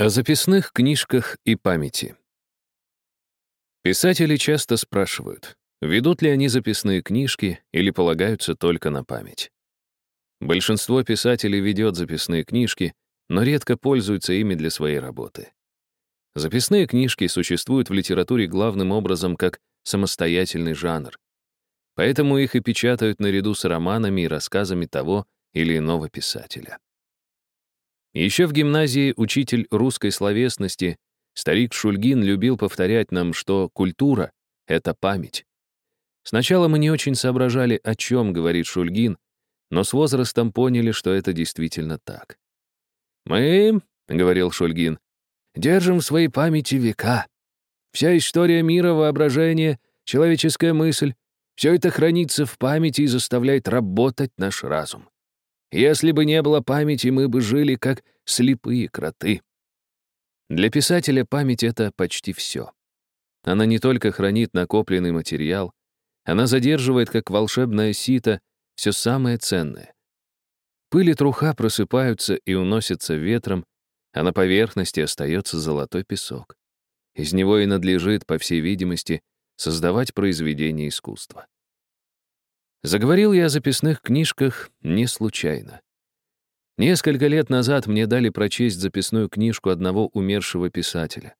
О записных книжках и памяти. Писатели часто спрашивают, ведут ли они записные книжки или полагаются только на память. Большинство писателей ведет записные книжки, но редко пользуются ими для своей работы. Записные книжки существуют в литературе главным образом как самостоятельный жанр. Поэтому их и печатают наряду с романами и рассказами того или иного писателя. Еще в гимназии учитель русской словесности, старик Шульгин, любил повторять нам, что культура — это память. Сначала мы не очень соображали, о чем говорит Шульгин, но с возрастом поняли, что это действительно так. «Мы, — говорил Шульгин, — держим в своей памяти века. Вся история мира, воображение, человеческая мысль — все это хранится в памяти и заставляет работать наш разум. Если бы не было памяти, мы бы жили как слепые кроты. Для писателя память — это почти все. Она не только хранит накопленный материал, она задерживает, как волшебное сито, все самое ценное. Пыль и труха просыпаются и уносятся ветром, а на поверхности остается золотой песок. Из него и надлежит, по всей видимости, создавать произведение искусства. Заговорил я о записных книжках не случайно. Несколько лет назад мне дали прочесть записную книжку одного умершего писателя.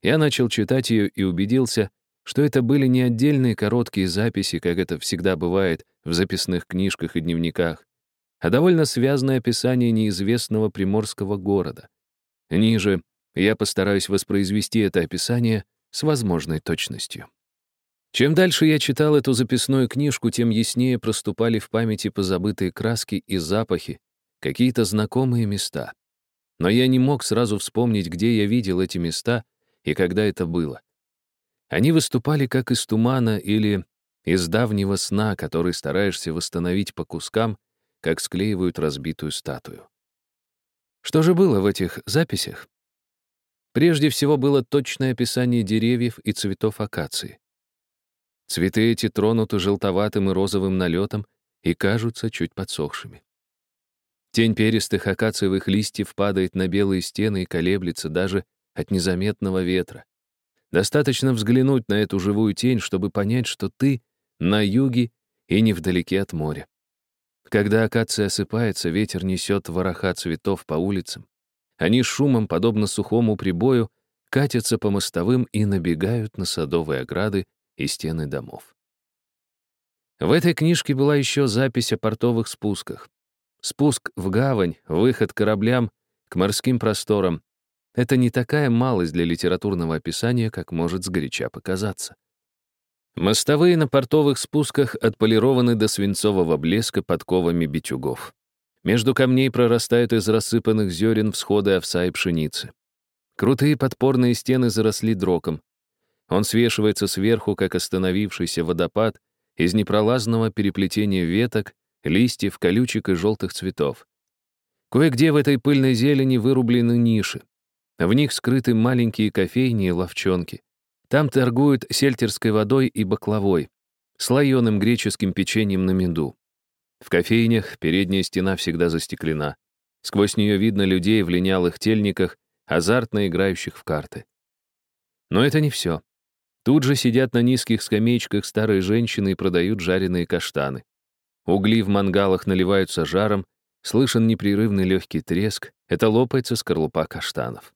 Я начал читать ее и убедился, что это были не отдельные короткие записи, как это всегда бывает в записных книжках и дневниках, а довольно связанное описание неизвестного приморского города. Ниже я постараюсь воспроизвести это описание с возможной точностью. Чем дальше я читал эту записную книжку, тем яснее проступали в памяти позабытые краски и запахи, какие-то знакомые места. Но я не мог сразу вспомнить, где я видел эти места и когда это было. Они выступали как из тумана или из давнего сна, который стараешься восстановить по кускам, как склеивают разбитую статую. Что же было в этих записях? Прежде всего было точное описание деревьев и цветов акации. Цветы эти тронуты желтоватым и розовым налетом и кажутся чуть подсохшими. Тень перистых акациевых листьев падает на белые стены и колеблется даже от незаметного ветра. Достаточно взглянуть на эту живую тень, чтобы понять, что ты на юге и невдалеке от моря. Когда акация осыпается, ветер несет вороха цветов по улицам. Они шумом, подобно сухому прибою, катятся по мостовым и набегают на садовые ограды и стены домов. В этой книжке была еще запись о портовых спусках. Спуск в гавань, выход кораблям к морским просторам — это не такая малость для литературного описания, как может сгоряча показаться. Мостовые на портовых спусках отполированы до свинцового блеска подковами битюгов. Между камней прорастают из рассыпанных зерен всходы овса и пшеницы. Крутые подпорные стены заросли дроком. Он свешивается сверху, как остановившийся водопад, из непролазного переплетения веток, листьев, колючек и желтых цветов. Кое-где в этой пыльной зелени вырублены ниши. В них скрыты маленькие кофейни и ловчонки. Там торгуют сельтерской водой и баклавой, слоеным греческим печеньем на меду. В кофейнях передняя стена всегда застеклена. Сквозь нее видно людей в линялых тельниках, азартно играющих в карты. Но это не все. Тут же сидят на низких скамеечках старые женщины и продают жареные каштаны. Угли в мангалах наливаются жаром, слышен непрерывный легкий треск, это лопается скорлупа каштанов.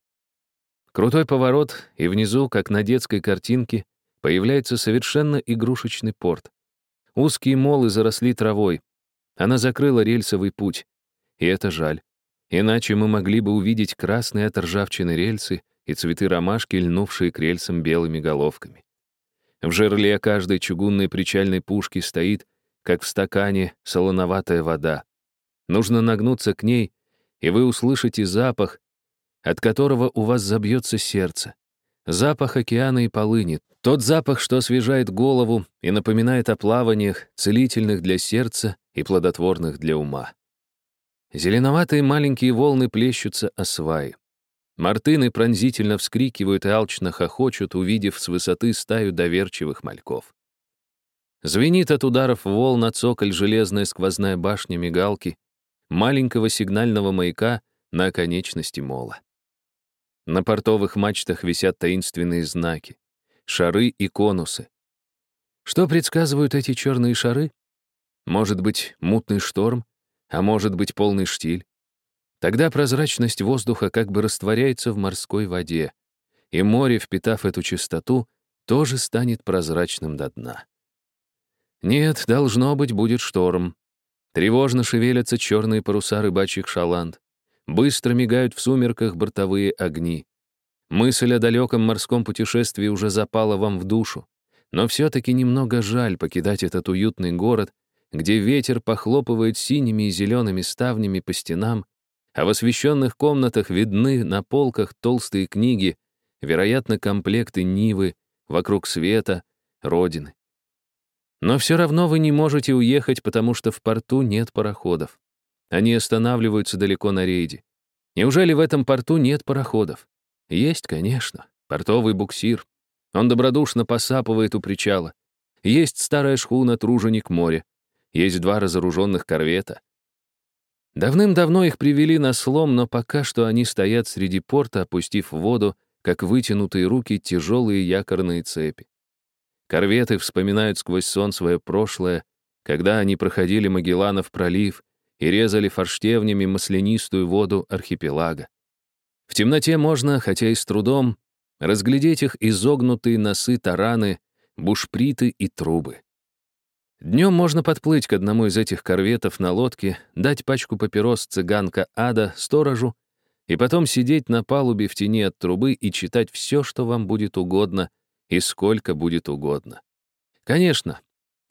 Крутой поворот, и внизу, как на детской картинке, появляется совершенно игрушечный порт. Узкие молы заросли травой. Она закрыла рельсовый путь. И это жаль. Иначе мы могли бы увидеть красные от ржавчины рельсы и цветы ромашки, льнувшие к рельсам белыми головками. В жерле каждой чугунной причальной пушки стоит, как в стакане, солоноватая вода. Нужно нагнуться к ней, и вы услышите запах, от которого у вас забьется сердце. Запах океана и полыни. Тот запах, что освежает голову и напоминает о плаваниях, целительных для сердца и плодотворных для ума. Зеленоватые маленькие волны плещутся о сваи. Мартыны пронзительно вскрикивают и алчно хохочут, увидев с высоты стаю доверчивых мальков. Звенит от ударов волн на цоколь железная сквозная башня мигалки, маленького сигнального маяка на конечности мола. На портовых мачтах висят таинственные знаки, шары и конусы. Что предсказывают эти черные шары? Может быть, мутный шторм, а может быть, полный штиль. Тогда прозрачность воздуха как бы растворяется в морской воде, и море, впитав эту чистоту, тоже станет прозрачным до дна. Нет, должно быть, будет шторм. Тревожно шевелятся черные паруса рыбачьих шаланд. Быстро мигают в сумерках бортовые огни. Мысль о далеком морском путешествии уже запала вам в душу. Но все-таки немного жаль покидать этот уютный город, где ветер похлопывает синими и зелеными ставнями по стенам, а в освещенных комнатах видны на полках толстые книги, вероятно, комплекты Нивы, вокруг света, Родины. Но все равно вы не можете уехать, потому что в порту нет пароходов. Они останавливаются далеко на рейде. Неужели в этом порту нет пароходов? Есть, конечно. Портовый буксир. Он добродушно посапывает у причала. Есть старая шхуна «Труженик моря». Есть два разоруженных корвета. Давным-давно их привели на слом, но пока что они стоят среди порта, опустив в воду, как вытянутые руки, тяжелые якорные цепи. Корветы вспоминают сквозь сон свое прошлое, когда они проходили Магелланов пролив и резали форштевнями маслянистую воду архипелага. В темноте можно, хотя и с трудом, разглядеть их изогнутые носы тараны, бушприты и трубы. Днем можно подплыть к одному из этих корветов на лодке, дать пачку папирос цыганка Ада сторожу и потом сидеть на палубе в тени от трубы и читать все, что вам будет угодно и сколько будет угодно. Конечно,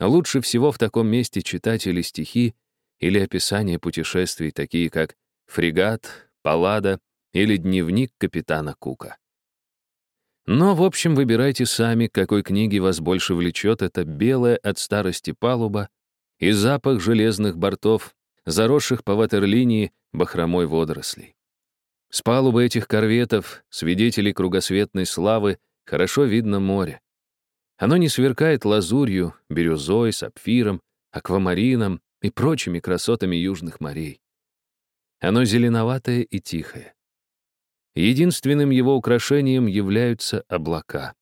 лучше всего в таком месте читать или стихи, или описания путешествий, такие как «Фрегат», «Паллада» или «Дневник капитана Кука». Но, в общем, выбирайте сами, какой книге вас больше влечет эта белая от старости палуба и запах железных бортов, заросших по ватерлинии бахромой водорослей. С палубы этих корветов, свидетелей кругосветной славы, хорошо видно море. Оно не сверкает лазурью, бирюзой, сапфиром, аквамарином и прочими красотами южных морей. Оно зеленоватое и тихое. Единственным его украшением являются облака.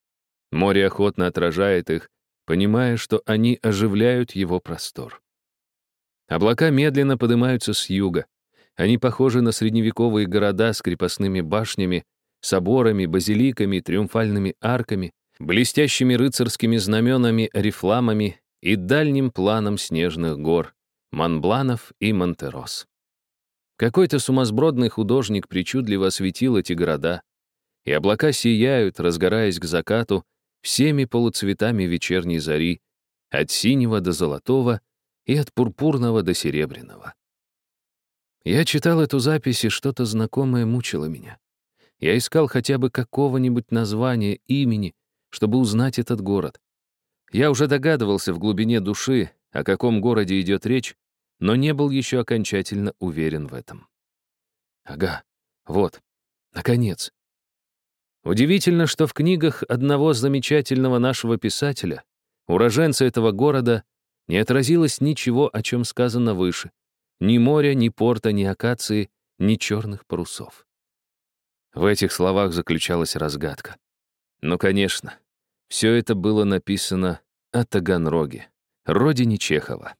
Море охотно отражает их, понимая, что они оживляют его простор. Облака медленно поднимаются с юга. Они похожи на средневековые города с крепостными башнями, соборами, базиликами, триумфальными арками, блестящими рыцарскими знаменами, рифламами и дальним планом снежных гор, Монбланов и Монтерос. Какой-то сумасбродный художник причудливо осветил эти города, и облака сияют, разгораясь к закату, всеми полуцветами вечерней зари, от синего до золотого и от пурпурного до серебряного. Я читал эту запись, и что-то знакомое мучило меня. Я искал хотя бы какого-нибудь названия, имени, чтобы узнать этот город. Я уже догадывался в глубине души, о каком городе идет речь, но не был еще окончательно уверен в этом. Ага, вот, наконец. Удивительно, что в книгах одного замечательного нашего писателя, уроженца этого города, не отразилось ничего, о чем сказано выше. Ни моря, ни порта, ни акации, ни черных парусов. В этих словах заключалась разгадка. Ну, конечно, все это было написано о Таганроге, родине Чехова.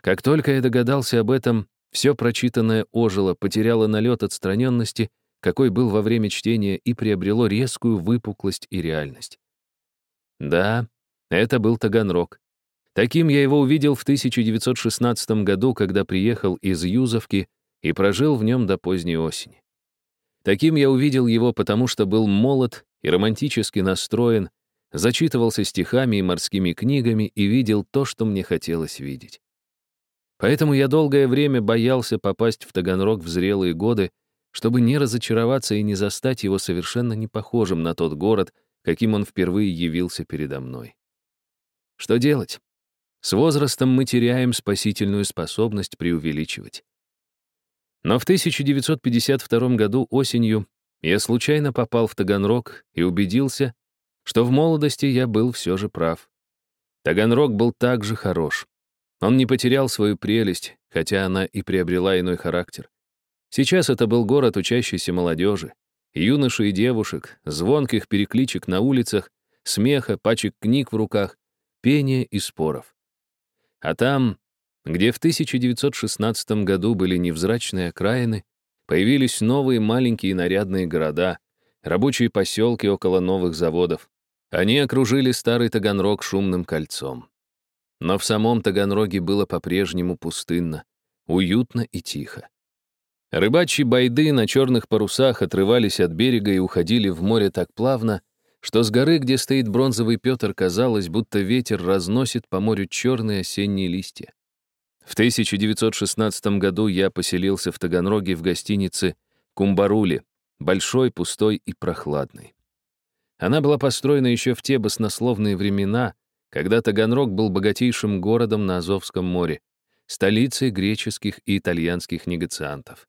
Как только я догадался об этом, все прочитанное ожило, потеряло налет отстраненности, какой был во время чтения, и приобрело резкую выпуклость и реальность. Да, это был Таганрог. Таким я его увидел в 1916 году, когда приехал из Юзовки и прожил в нем до поздней осени. Таким я увидел его, потому что был молод и романтически настроен, зачитывался стихами и морскими книгами и видел то, что мне хотелось видеть. Поэтому я долгое время боялся попасть в Таганрог в зрелые годы, чтобы не разочароваться и не застать его совершенно не похожим на тот город, каким он впервые явился передо мной. Что делать? С возрастом мы теряем спасительную способность преувеличивать. Но в 1952 году осенью я случайно попал в Таганрог и убедился, что в молодости я был все же прав. Таганрог был также хорош. Он не потерял свою прелесть, хотя она и приобрела иной характер. Сейчас это был город учащейся молодежи, юношей и девушек, звонких перекличек на улицах, смеха, пачек книг в руках, пения и споров. А там, где в 1916 году были невзрачные окраины, появились новые маленькие нарядные города, рабочие поселки около новых заводов. Они окружили старый Таганрог шумным кольцом. Но в самом Таганроге было по-прежнему пустынно, уютно и тихо. Рыбачьи байды на черных парусах отрывались от берега и уходили в море так плавно, что с горы, где стоит бронзовый Петр, казалось, будто ветер разносит по морю черные осенние листья. В 1916 году я поселился в Таганроге в гостинице «Кумбарули», большой, пустой и прохладной. Она была построена еще в те баснословные времена, когда Таганрог был богатейшим городом на Азовском море, столицей греческих и итальянских негациантов.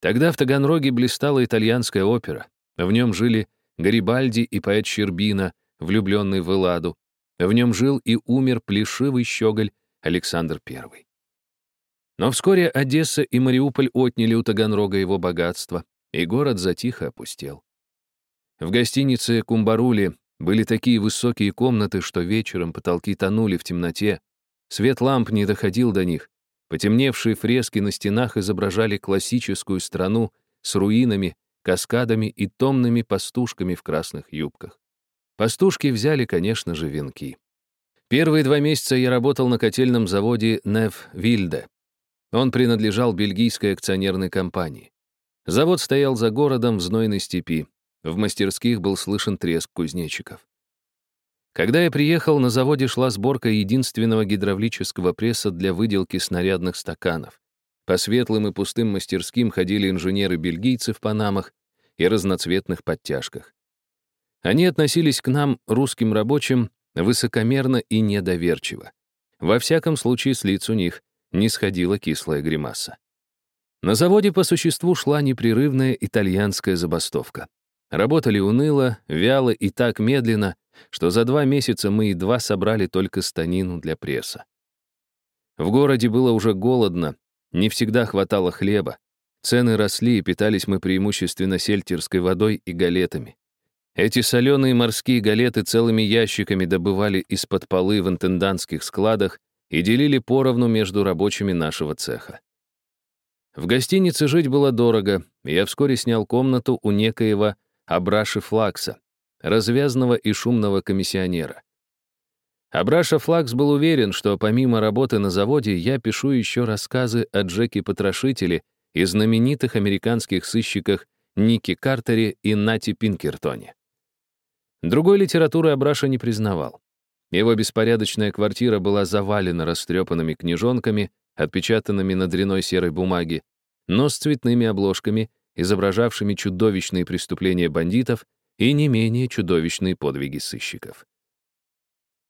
Тогда в Таганроге блистала итальянская опера. В нем жили Гарибальди и поэт Щербина, влюбленный в Элладу. В нем жил и умер плешивый щеголь Александр I. Но вскоре Одесса и Мариуполь отняли у Таганрога его богатство, и город затихо опустел. В гостинице Кумбарули были такие высокие комнаты, что вечером потолки тонули в темноте, свет ламп не доходил до них, Потемневшие фрески на стенах изображали классическую страну с руинами, каскадами и томными пастушками в красных юбках. Пастушки взяли, конечно же, венки. Первые два месяца я работал на котельном заводе Неф Вильде. Он принадлежал бельгийской акционерной компании. Завод стоял за городом в знойной степи. В мастерских был слышен треск кузнечиков. Когда я приехал, на заводе шла сборка единственного гидравлического пресса для выделки снарядных стаканов. По светлым и пустым мастерским ходили инженеры-бельгийцы в панамах и разноцветных подтяжках. Они относились к нам, русским рабочим, высокомерно и недоверчиво. Во всяком случае, с лиц у них не сходила кислая гримаса. На заводе по существу шла непрерывная итальянская забастовка. Работали уныло, вяло и так медленно, что за два месяца мы едва собрали только станину для пресса. В городе было уже голодно, не всегда хватало хлеба. Цены росли, и питались мы преимущественно сельтерской водой и галетами. Эти соленые морские галеты целыми ящиками добывали из-под полы в интендантских складах и делили поровну между рабочими нашего цеха. В гостинице жить было дорого, и я вскоре снял комнату у некоего Абраши Флакса, развязного и шумного комиссионера. Абраша Флакс был уверен, что помимо работы на заводе я пишу еще рассказы о Джеке Потрошителе и знаменитых американских сыщиках Нике Картере и Нати Пинкертоне. Другой литературы Абраша не признавал. Его беспорядочная квартира была завалена растрепанными книжонками, отпечатанными на дряной серой бумаге, но с цветными обложками, изображавшими чудовищные преступления бандитов и не менее чудовищные подвиги сыщиков.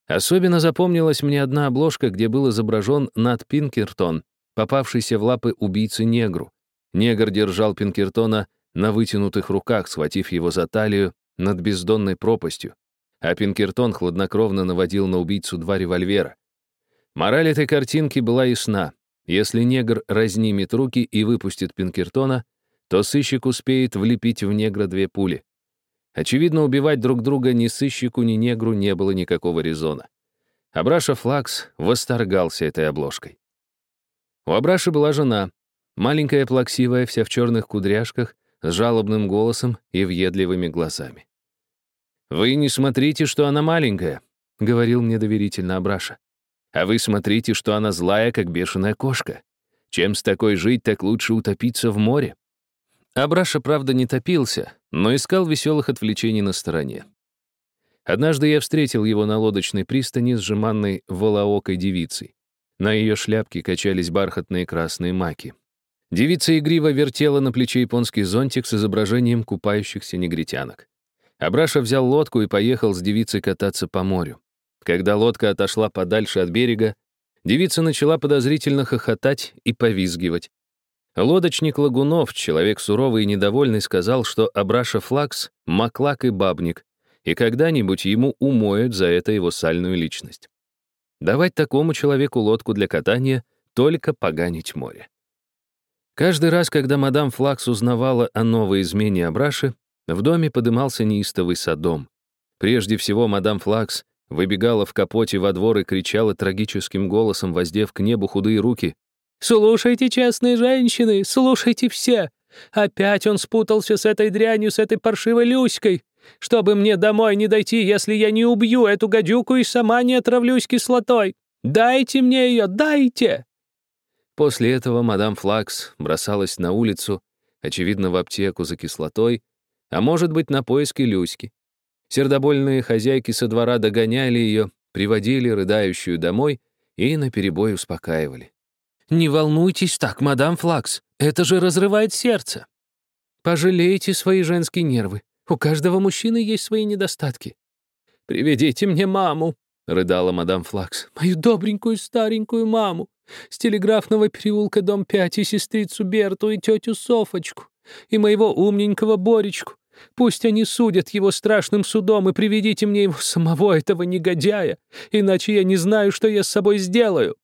Особенно запомнилась мне одна обложка, где был изображен Нат Пинкертон, попавшийся в лапы убийцы-негру. Негр держал Пинкертона на вытянутых руках, схватив его за талию над бездонной пропастью, а Пинкертон хладнокровно наводил на убийцу два револьвера. Мораль этой картинки была ясна. Если негр разнимет руки и выпустит Пинкертона, то сыщик успеет влепить в негра две пули. Очевидно, убивать друг друга ни сыщику, ни негру не было никакого резона. Абраша Флакс восторгался этой обложкой. У Абраши была жена, маленькая плаксивая, вся в черных кудряшках, с жалобным голосом и въедливыми глазами. «Вы не смотрите, что она маленькая», — говорил мне доверительно Абраша. «А вы смотрите, что она злая, как бешеная кошка. Чем с такой жить, так лучше утопиться в море». Абраша, правда, не топился, но искал веселых отвлечений на стороне. Однажды я встретил его на лодочной пристани с жеманной волоокой девицей. На ее шляпке качались бархатные красные маки. Девица игриво вертела на плече японский зонтик с изображением купающихся негритянок. Абраша взял лодку и поехал с девицей кататься по морю. Когда лодка отошла подальше от берега, девица начала подозрительно хохотать и повизгивать, Лодочник Лагунов, человек суровый и недовольный, сказал, что Абраша Флакс — маклак и бабник, и когда-нибудь ему умоют за это его сальную личность. Давать такому человеку лодку для катания — только поганить море. Каждый раз, когда мадам Флакс узнавала о новой измене Абраши, в доме подымался неистовый садом. Прежде всего, мадам Флакс выбегала в капоте во двор и кричала трагическим голосом, воздев к небу худые руки. «Слушайте, честные женщины, слушайте все! Опять он спутался с этой дрянью, с этой паршивой Люськой! Чтобы мне домой не дойти, если я не убью эту гадюку и сама не отравлюсь кислотой! Дайте мне ее, дайте!» После этого мадам Флакс бросалась на улицу, очевидно, в аптеку за кислотой, а может быть, на поиски Люськи. Сердобольные хозяйки со двора догоняли ее, приводили рыдающую домой и наперебой успокаивали. «Не волнуйтесь так, мадам Флакс, это же разрывает сердце. Пожалейте свои женские нервы. У каждого мужчины есть свои недостатки. Приведите мне маму, — рыдала мадам Флакс. «Мою добренькую старенькую маму! С телеграфного переулка, дом 5, и сестрицу Берту, и тетю Софочку, и моего умненького Боречку. Пусть они судят его страшным судом, и приведите мне его самого, этого негодяя, иначе я не знаю, что я с собой сделаю».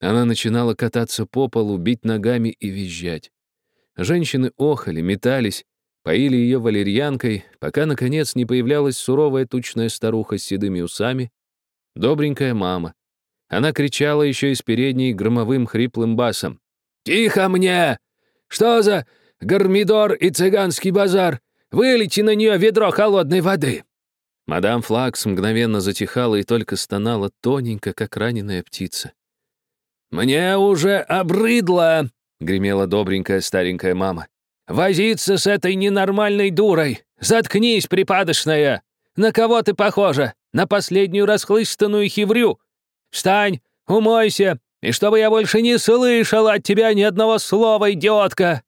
Она начинала кататься по полу, бить ногами и визжать. Женщины охали, метались, поили ее валерьянкой, пока, наконец, не появлялась суровая тучная старуха с седыми усами, добренькая мама. Она кричала еще из передней громовым хриплым басом. «Тихо мне! Что за гармидор и цыганский базар? Вылейте на нее ведро холодной воды!» Мадам Флакс мгновенно затихала и только стонала тоненько, как раненая птица. «Мне уже обрыдло!» — гремела добренькая старенькая мама. «Возиться с этой ненормальной дурой! Заткнись, припадочная! На кого ты похожа? На последнюю расхлыстанную хиврю! Встань, умойся, и чтобы я больше не слышал от тебя ни одного слова, идиотка!»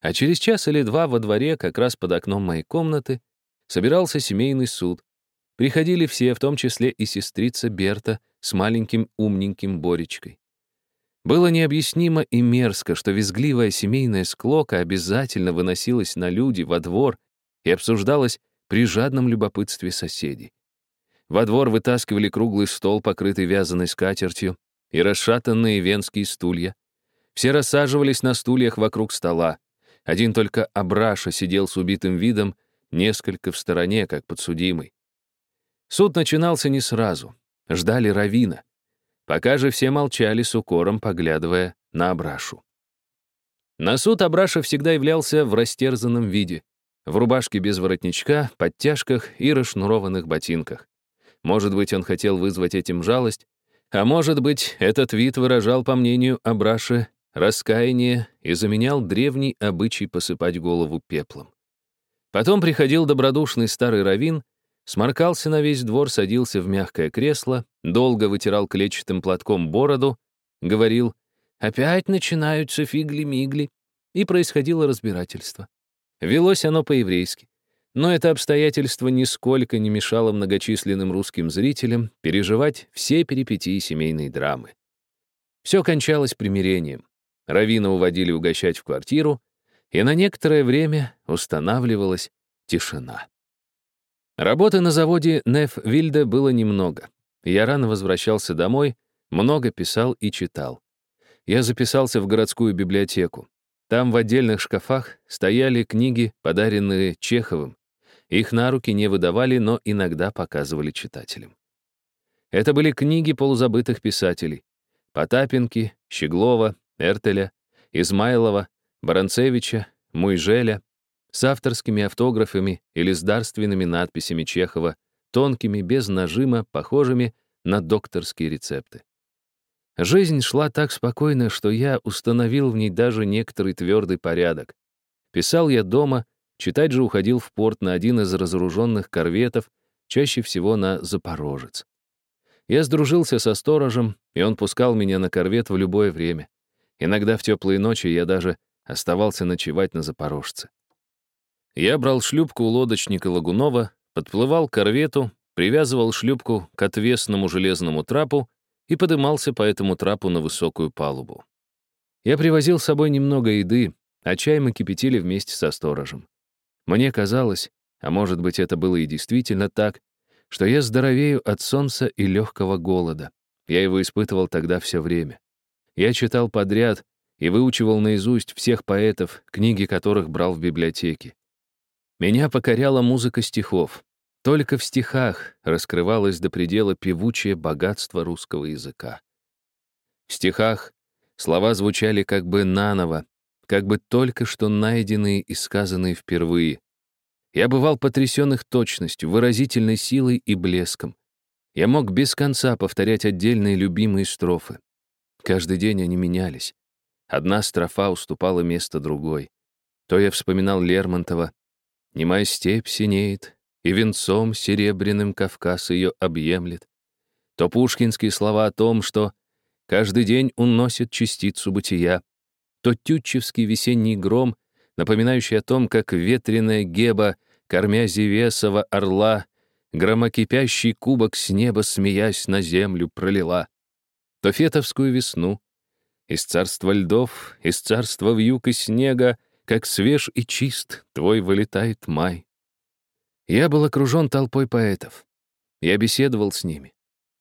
А через час или два во дворе, как раз под окном моей комнаты, собирался семейный суд. Приходили все, в том числе и сестрица Берта с маленьким умненьким Боречкой. Было необъяснимо и мерзко, что визгливая семейная склока обязательно выносилась на люди, во двор, и обсуждалась при жадном любопытстве соседей. Во двор вытаскивали круглый стол, покрытый вязаной скатертью, и расшатанные венские стулья. Все рассаживались на стульях вокруг стола. Один только Абраша сидел с убитым видом, несколько в стороне, как подсудимый. Суд начинался не сразу. Ждали Равина. Пока же все молчали с укором, поглядывая на Абрашу. На суд Абраша всегда являлся в растерзанном виде в рубашке без воротничка, подтяжках и расшнурованных ботинках. Может быть, он хотел вызвать этим жалость, а может быть, этот вид выражал, по мнению Абраши, раскаяние и заменял древний обычай посыпать голову пеплом. Потом приходил добродушный старый равин, сморкался на весь двор, садился в мягкое кресло, долго вытирал клетчатым платком бороду, говорил «Опять начинаются фигли-мигли», и происходило разбирательство. Велось оно по-еврейски. Но это обстоятельство нисколько не мешало многочисленным русским зрителям переживать все перипетии семейной драмы. Все кончалось примирением. Равина уводили угощать в квартиру, и на некоторое время устанавливалась тишина. Работы на заводе Неф Вильде было немного. Я рано возвращался домой, много писал и читал. Я записался в городскую библиотеку. Там в отдельных шкафах стояли книги, подаренные Чеховым. Их на руки не выдавали, но иногда показывали читателям. Это были книги полузабытых писателей. Потапенки, Щеглова, Эртеля, Измайлова, Баранцевича, Муйжеля, с авторскими автографами или с дарственными надписями Чехова, тонкими, без нажима, похожими на докторские рецепты. Жизнь шла так спокойно, что я установил в ней даже некоторый твердый порядок. Писал я дома, читать же уходил в порт на один из разоруженных корветов, чаще всего на Запорожец. Я сдружился со сторожем, и он пускал меня на корвет в любое время. Иногда в теплые ночи я даже оставался ночевать на Запорожце. Я брал шлюпку у лодочника Лагунова, подплывал к корвету, привязывал шлюпку к отвесному железному трапу и подымался по этому трапу на высокую палубу. Я привозил с собой немного еды, а чай мы кипятили вместе со сторожем. Мне казалось, а может быть это было и действительно так, что я здоровею от солнца и легкого голода. Я его испытывал тогда все время. Я читал подряд и выучивал наизусть всех поэтов, книги которых брал в библиотеке. Меня покоряла музыка стихов. Только в стихах раскрывалось до предела певучее богатство русского языка. В стихах слова звучали как бы наново, как бы только что найденные и сказанные впервые. Я бывал потрясен их точностью, выразительной силой и блеском. Я мог без конца повторять отдельные любимые строфы. Каждый день они менялись. Одна строфа уступала место другой. То я вспоминал Лермонтова, Немая степь синеет, и венцом серебряным Кавказ ее объемлет. То пушкинские слова о том, что каждый день уносит частицу бытия, то тютчевский весенний гром, напоминающий о том, как ветреная геба, кормя Зевесова орла, громокипящий кубок с неба, смеясь, на землю пролила. То фетовскую весну, из царства льдов, из царства вьюг и снега, как свеж и чист твой вылетает май. Я был окружен толпой поэтов. Я беседовал с ними.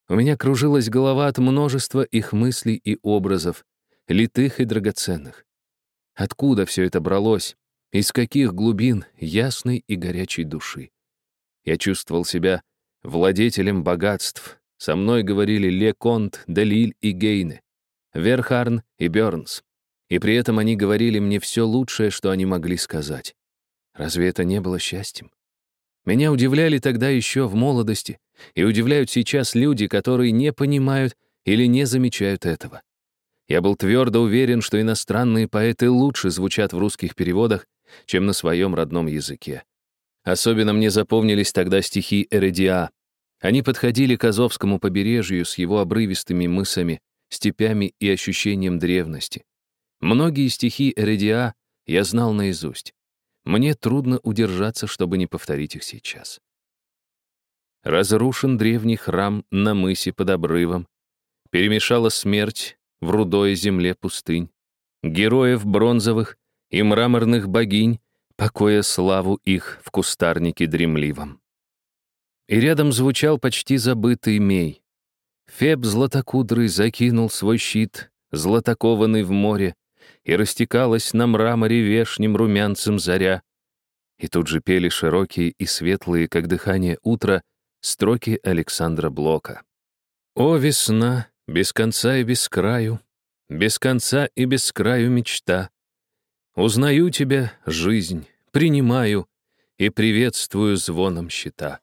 У меня кружилась голова от множества их мыслей и образов, литых и драгоценных. Откуда все это бралось? Из каких глубин ясной и горячей души? Я чувствовал себя владетелем богатств. Со мной говорили Леконт, Делиль и Гейне, Верхарн и Бёрнс. И при этом они говорили мне все лучшее, что они могли сказать. Разве это не было счастьем? Меня удивляли тогда еще в молодости, и удивляют сейчас люди, которые не понимают или не замечают этого. Я был твердо уверен, что иностранные поэты лучше звучат в русских переводах, чем на своем родном языке. Особенно мне запомнились тогда стихи Эредиа. Они подходили к Азовскому побережью с его обрывистыми мысами, степями и ощущением древности. Многие стихи Эредиа я знал наизусть. Мне трудно удержаться, чтобы не повторить их сейчас. Разрушен древний храм на мысе под обрывом. Перемешала смерть в рудой земле пустынь. Героев бронзовых и мраморных богинь, покоя славу их в кустарнике дремливом. И рядом звучал почти забытый мей. Феб златокудрый закинул свой щит, златокованный в море, и растекалась на мраморе вешним румянцем заря. И тут же пели широкие и светлые, как дыхание утра, строки Александра Блока. «О, весна, без конца и без краю, без конца и без краю мечта. Узнаю тебя, жизнь, принимаю и приветствую звоном щита».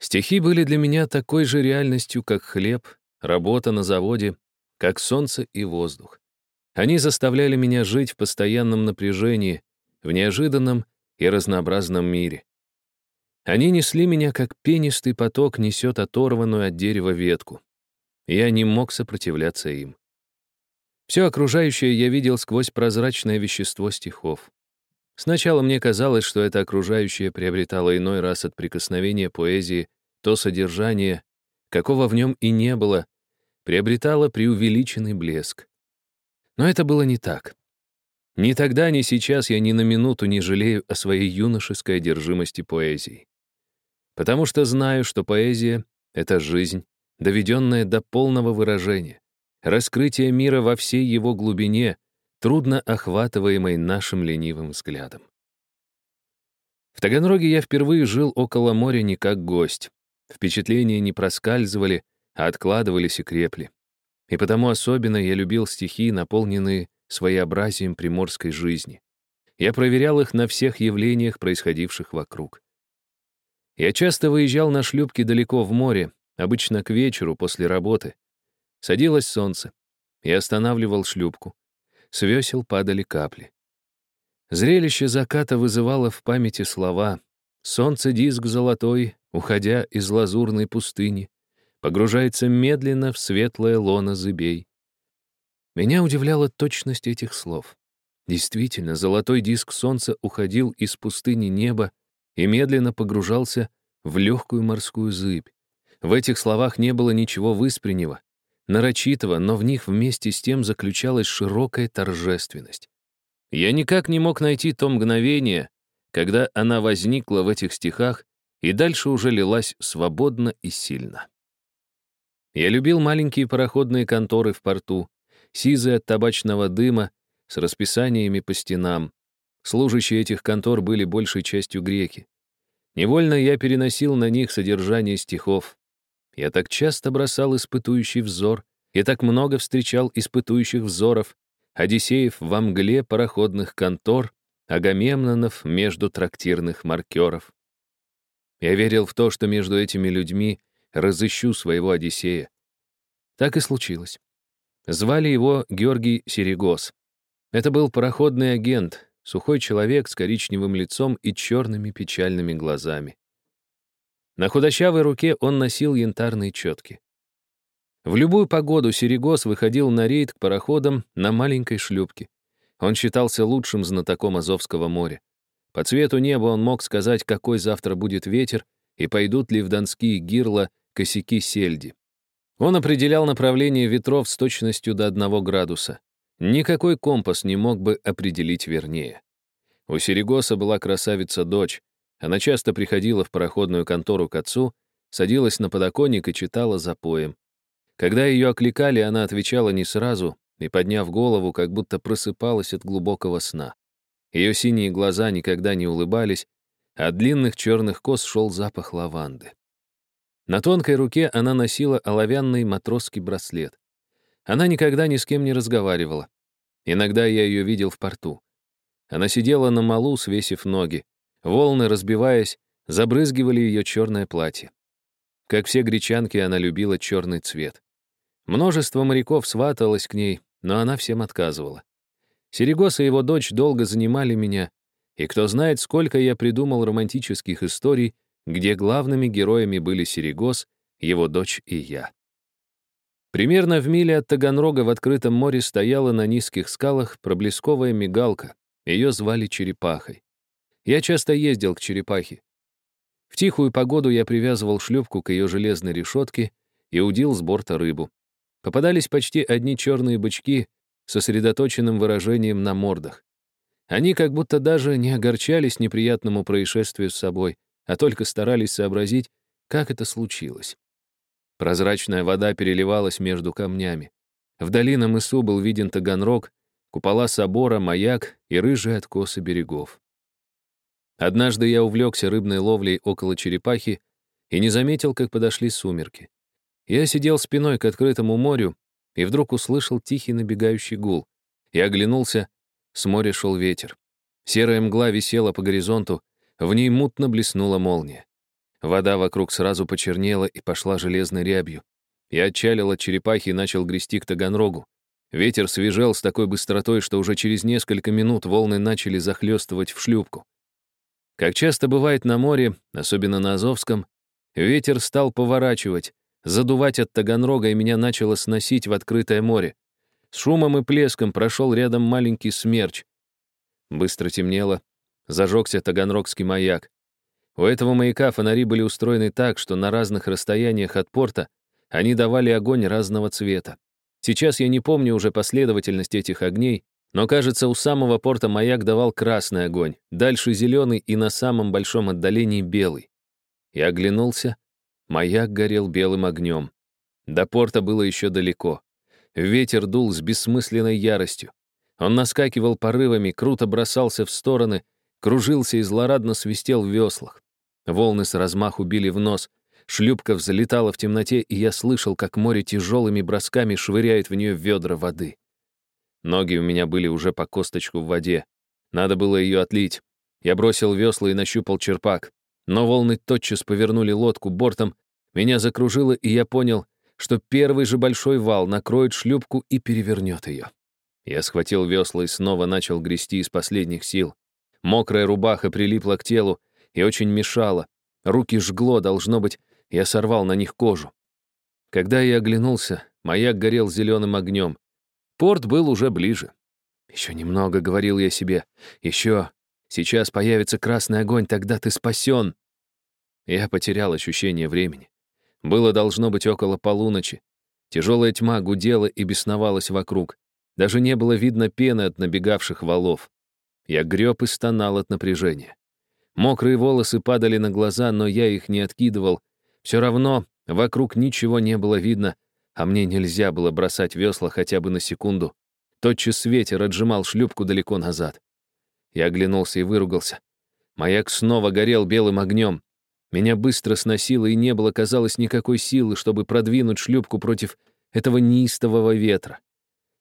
Стихи были для меня такой же реальностью, как хлеб, работа на заводе, как солнце и воздух. Они заставляли меня жить в постоянном напряжении, в неожиданном и разнообразном мире. Они несли меня, как пенистый поток несет оторванную от дерева ветку. Я не мог сопротивляться им. Все окружающее я видел сквозь прозрачное вещество стихов. Сначала мне казалось, что это окружающее приобретало иной раз от прикосновения поэзии то содержание, какого в нем и не было, приобретало преувеличенный блеск. Но это было не так. Ни тогда, ни сейчас я ни на минуту не жалею о своей юношеской одержимости поэзией. Потому что знаю, что поэзия — это жизнь, доведенная до полного выражения, раскрытие мира во всей его глубине, трудно охватываемой нашим ленивым взглядом. В Таганроге я впервые жил около моря не как гость. Впечатления не проскальзывали, а откладывались и крепли. И потому особенно я любил стихи, наполненные своеобразием приморской жизни. Я проверял их на всех явлениях, происходивших вокруг. Я часто выезжал на шлюпки далеко в море, обычно к вечеру после работы. Садилось солнце. Я останавливал шлюпку. С весел падали капли. Зрелище заката вызывало в памяти слова «Солнце диск золотой, уходя из лазурной пустыни, погружается медленно в светлое лоно зыбей. Меня удивляла точность этих слов. Действительно, золотой диск солнца уходил из пустыни неба и медленно погружался в легкую морскую зыбь. В этих словах не было ничего выспреннего, нарочитого, но в них вместе с тем заключалась широкая торжественность. Я никак не мог найти то мгновение, когда она возникла в этих стихах и дальше уже лилась свободно и сильно. Я любил маленькие пароходные конторы в порту, сизые от табачного дыма, с расписаниями по стенам. Служащие этих контор были большей частью греки. Невольно я переносил на них содержание стихов. Я так часто бросал испытующий взор, и так много встречал испытующих взоров, Одиссеев во мгле пароходных контор, Агамемнонов между трактирных маркеров. Я верил в то, что между этими людьми разыщу своего Одиссея. Так и случилось. Звали его Георгий Серегос. Это был пароходный агент, сухой человек с коричневым лицом и черными печальными глазами. На худощавой руке он носил янтарные четки. В любую погоду Серегос выходил на рейд к пароходам на маленькой шлюпке. Он считался лучшим знатоком Азовского моря. По цвету неба он мог сказать, какой завтра будет ветер и пойдут ли в донские гирла косяки сельди. Он определял направление ветров с точностью до одного градуса. Никакой компас не мог бы определить вернее. У Серегоса была красавица-дочь. Она часто приходила в пароходную контору к отцу, садилась на подоконник и читала за поем. Когда ее окликали, она отвечала не сразу и, подняв голову, как будто просыпалась от глубокого сна. Ее синие глаза никогда не улыбались, а от длинных черных кос шел запах лаванды. На тонкой руке она носила оловянный матросский браслет. Она никогда ни с кем не разговаривала. Иногда я ее видел в порту. Она сидела на малу, свесив ноги. Волны, разбиваясь, забрызгивали ее черное платье. Как все гречанки, она любила черный цвет. Множество моряков сваталось к ней, но она всем отказывала. Серегос и его дочь долго занимали меня, и кто знает, сколько я придумал романтических историй, где главными героями были Серегос, его дочь и я. Примерно в миле от Таганрога в открытом море стояла на низких скалах проблесковая мигалка. Ее звали Черепахой. Я часто ездил к Черепахе. В тихую погоду я привязывал шлюпку к ее железной решетке и удил с борта рыбу. Попадались почти одни черные бычки с сосредоточенным выражением на мордах. Они как будто даже не огорчались неприятному происшествию с собой, а только старались сообразить, как это случилось. Прозрачная вода переливалась между камнями. Вдали на мысу был виден Таганрог, купола собора, маяк и рыжие откосы берегов. Однажды я увлекся рыбной ловлей около черепахи и не заметил, как подошли сумерки. Я сидел спиной к открытому морю и вдруг услышал тихий набегающий гул. Я оглянулся, с моря шел ветер. Серая мгла висела по горизонту, в ней мутно блеснула молния. Вода вокруг сразу почернела и пошла железной рябью. Я отчалил от черепахи и начал грести к Таганрогу. Ветер свежел с такой быстротой, что уже через несколько минут волны начали захлестывать в шлюпку. Как часто бывает на море, особенно на Азовском, ветер стал поворачивать, задувать от Таганрога, и меня начало сносить в открытое море. С шумом и плеском прошел рядом маленький смерч. Быстро темнело, зажегся Таганрогский маяк. У этого маяка фонари были устроены так, что на разных расстояниях от порта они давали огонь разного цвета. Сейчас я не помню уже последовательность этих огней, но, кажется, у самого порта маяк давал красный огонь, дальше зеленый и на самом большом отдалении белый. Я оглянулся Маяк горел белым огнем. До порта было еще далеко. Ветер дул с бессмысленной яростью. Он наскакивал порывами, круто бросался в стороны, кружился и злорадно свистел в веслах. Волны с размаху били в нос, шлюпка взлетала в темноте, и я слышал, как море тяжелыми бросками швыряет в нее ведра воды. Ноги у меня были уже по косточку в воде. Надо было ее отлить. Я бросил весла и нащупал черпак. Но волны тотчас повернули лодку бортом, меня закружило, и я понял, что первый же большой вал накроет шлюпку и перевернет ее. Я схватил весла и снова начал грести из последних сил. Мокрая рубаха прилипла к телу и очень мешала. Руки жгло, должно быть, я сорвал на них кожу. Когда я оглянулся, маяк горел зеленым огнем. Порт был уже ближе. «Еще немного», — говорил я себе. «Еще. Сейчас появится красный огонь, тогда ты спасен. Я потерял ощущение времени. Было должно быть около полуночи. Тяжелая тьма гудела и бесновалась вокруг. Даже не было видно пены от набегавших валов. Я греб и стонал от напряжения. Мокрые волосы падали на глаза, но я их не откидывал. Все равно вокруг ничего не было видно, А мне нельзя было бросать весла хотя бы на секунду. Тотчас ветер отжимал шлюпку далеко назад. Я оглянулся и выругался. Маяк снова горел белым огнем. Меня быстро сносило, и не было, казалось, никакой силы, чтобы продвинуть шлюпку против этого неистового ветра.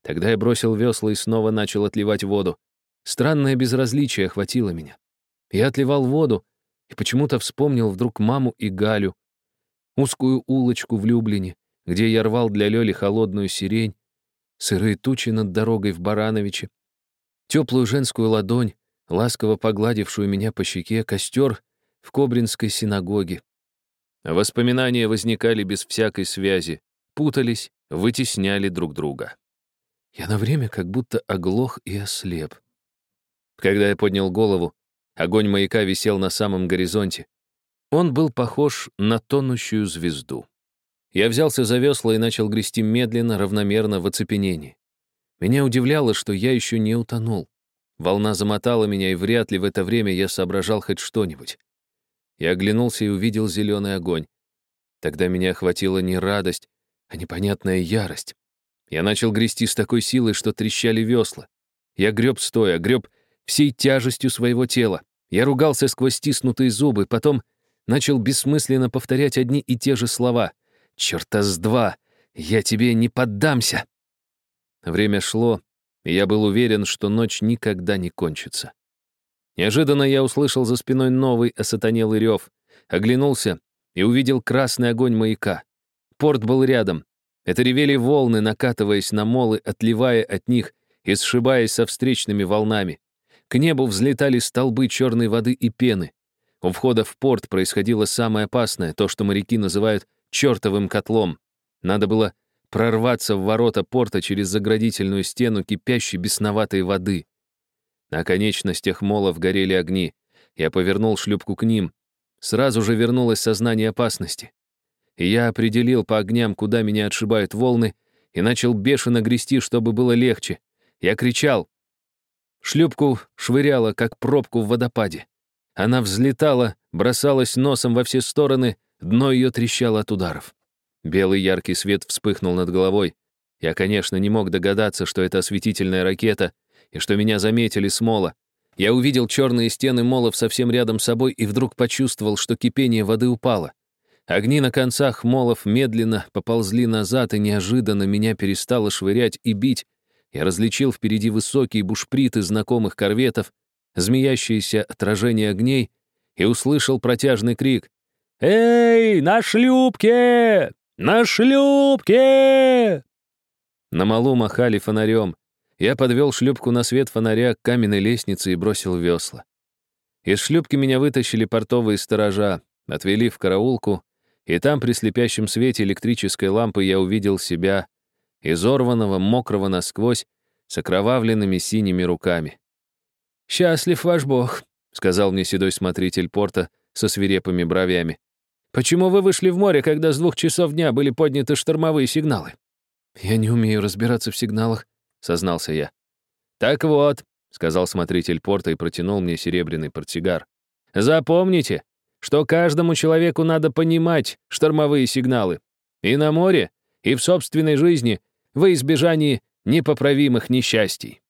Тогда я бросил весла и снова начал отливать воду. Странное безразличие охватило меня. Я отливал воду и почему-то вспомнил вдруг маму и Галю, узкую улочку в Люблине, где я рвал для Лёли холодную сирень, сырые тучи над дорогой в Барановиче, теплую женскую ладонь, ласково погладившую меня по щеке, костер в Кобринской синагоге. Воспоминания возникали без всякой связи, путались, вытесняли друг друга. Я на время как будто оглох и ослеп. Когда я поднял голову, огонь маяка висел на самом горизонте. Он был похож на тонущую звезду. Я взялся за весла и начал грести медленно, равномерно, в оцепенении. Меня удивляло, что я еще не утонул. Волна замотала меня, и вряд ли в это время я соображал хоть что-нибудь. Я оглянулся и увидел зеленый огонь. Тогда меня охватила не радость, а непонятная ярость. Я начал грести с такой силой, что трещали весла. Я греб стоя, греб всей тяжестью своего тела. Я ругался сквозь стиснутые зубы, потом начал бессмысленно повторять одни и те же слова. «Чёрта с два! Я тебе не поддамся!» Время шло, и я был уверен, что ночь никогда не кончится. Неожиданно я услышал за спиной новый осатанелый рев, оглянулся и увидел красный огонь маяка. Порт был рядом. Это ревели волны, накатываясь на молы, отливая от них и сшибаясь со встречными волнами. К небу взлетали столбы черной воды и пены. У входа в порт происходило самое опасное, то, что моряки называют «чертовым котлом». Надо было прорваться в ворота порта через заградительную стену кипящей бесноватой воды. На конечностях молов горели огни. Я повернул шлюпку к ним. Сразу же вернулось сознание опасности. И я определил по огням, куда меня отшибают волны, и начал бешено грести, чтобы было легче. Я кричал. Шлюпку швыряло, как пробку в водопаде. Она взлетала, бросалась носом во все стороны, дно ее трещало от ударов. Белый яркий свет вспыхнул над головой. Я, конечно, не мог догадаться, что это осветительная ракета и что меня заметили с мола. Я увидел черные стены молов совсем рядом с собой и вдруг почувствовал, что кипение воды упало. Огни на концах молов медленно поползли назад, и неожиданно меня перестало швырять и бить. Я различил впереди высокие бушприты знакомых корветов, змеящиеся отражения огней, и услышал протяжный крик. «Эй, на шлюпке! «На шлюпке!» На малу махали фонарем. Я подвел шлюпку на свет фонаря к каменной лестнице и бросил весла. Из шлюпки меня вытащили портовые сторожа, отвели в караулку, и там при слепящем свете электрической лампы я увидел себя, изорванного, мокрого насквозь, с окровавленными синими руками. «Счастлив ваш бог», — сказал мне седой смотритель порта со свирепыми бровями. Почему вы вышли в море, когда с двух часов дня были подняты штормовые сигналы?» «Я не умею разбираться в сигналах», — сознался я. «Так вот», — сказал смотритель порта и протянул мне серебряный портсигар. «Запомните, что каждому человеку надо понимать штормовые сигналы. И на море, и в собственной жизни, во избежании непоправимых несчастий».